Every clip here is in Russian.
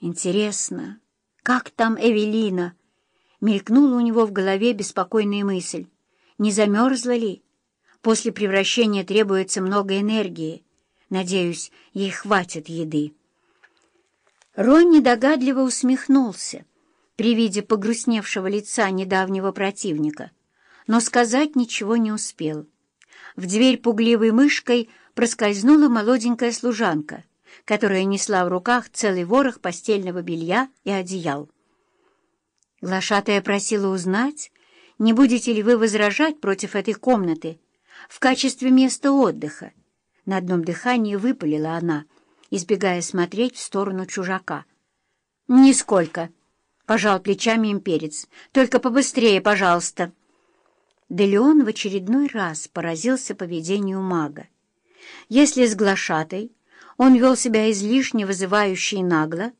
Интересно, как там Эвелина? Мелькнула у него в голове беспокойная мысль. Не замерзла ли? После превращения требуется много энергии. Надеюсь, ей хватит еды. Ронни догадливо усмехнулся при виде погрустневшего лица недавнего противника, но сказать ничего не успел. В дверь пугливой мышкой проскользнула молоденькая служанка, которая несла в руках целый ворох постельного белья и одеял. Глашатая просила узнать, не будете ли вы возражать против этой комнаты в качестве места отдыха. На одном дыхании выпалила она, избегая смотреть в сторону чужака. «Нисколько», — пожал плечами имперец. «Только побыстрее, пожалуйста». Делеон в очередной раз поразился поведению мага. Если с глашатой он вел себя излишне вызывающе и нагло,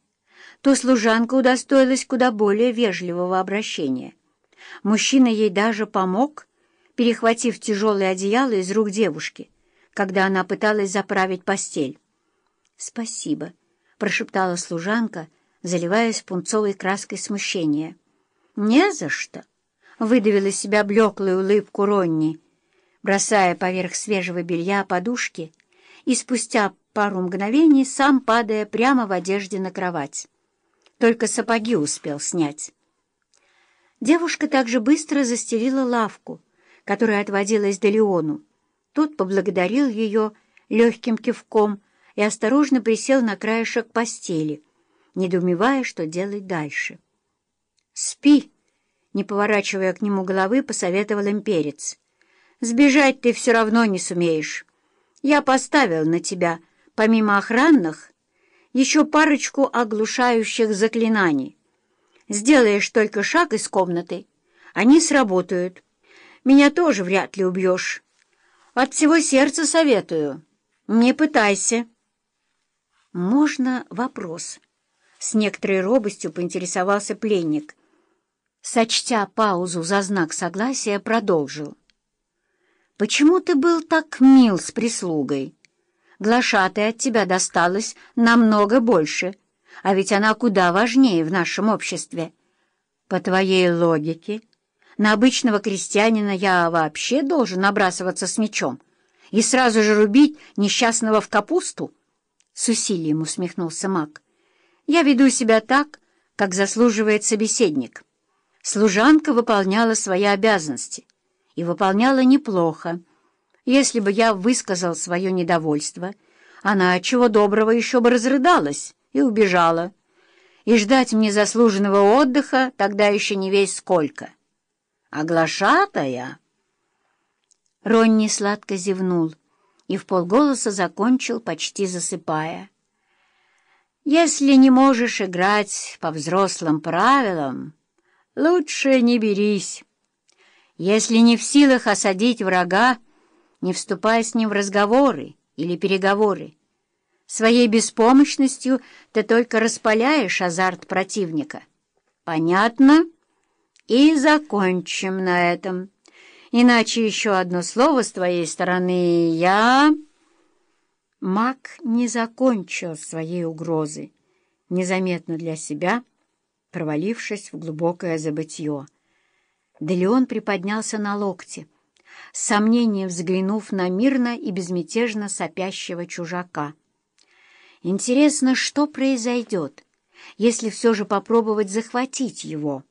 то служанка удостоилась куда более вежливого обращения. Мужчина ей даже помог, перехватив тяжелое одеяло из рук девушки, когда она пыталась заправить постель. «Спасибо», — прошептала служанка, заливаясь пунцовой краской смущения. «Не за что», — выдавила из себя блеклую улыбку Ронни, бросая поверх свежего белья подушки и спустя пару мгновений сам падая прямо в одежде на кровать. Только сапоги успел снять. Девушка также быстро застелила лавку, которая отводилась до Леону. Тот поблагодарил ее легким кивком и осторожно присел на краешек постели, недоумевая, что делать дальше. «Спи!» — не поворачивая к нему головы, посоветовал имперец. «Сбежать ты все равно не сумеешь. Я поставил на тебя, помимо охранных, еще парочку оглушающих заклинаний. Сделаешь только шаг из комнаты, они сработают. Меня тоже вряд ли убьешь. От всего сердца советую. Не пытайся. Можно вопрос? С некоторой робостью поинтересовался пленник. Сочтя паузу за знак согласия, продолжил. «Почему ты был так мил с прислугой?» Глашатой от тебя досталось намного больше, а ведь она куда важнее в нашем обществе. По твоей логике, на обычного крестьянина я вообще должен набрасываться с мечом и сразу же рубить несчастного в капусту? С усилием усмехнулся маг. Я веду себя так, как заслуживает собеседник. Служанка выполняла свои обязанности и выполняла неплохо. Если бы я высказал свое недовольство, она, чего доброго, еще бы разрыдалась и убежала. И ждать мне заслуженного отдыха тогда еще не весь сколько. Оглашатая... Ронни сладко зевнул и в полголоса закончил, почти засыпая. «Если не можешь играть по взрослым правилам, лучше не берись. Если не в силах осадить врага, не вступая с ним в разговоры или переговоры. Своей беспомощностью ты только распаляешь азарт противника. Понятно? И закончим на этом. Иначе еще одно слово с твоей стороны я... Мак не закончил своей угрозы, незаметно для себя, провалившись в глубокое забытье. Да Леон приподнялся на локте, с сомнением взглянув на мирно и безмятежно сопящего чужака. Интересно, что произойдет, если все же попробовать захватить его?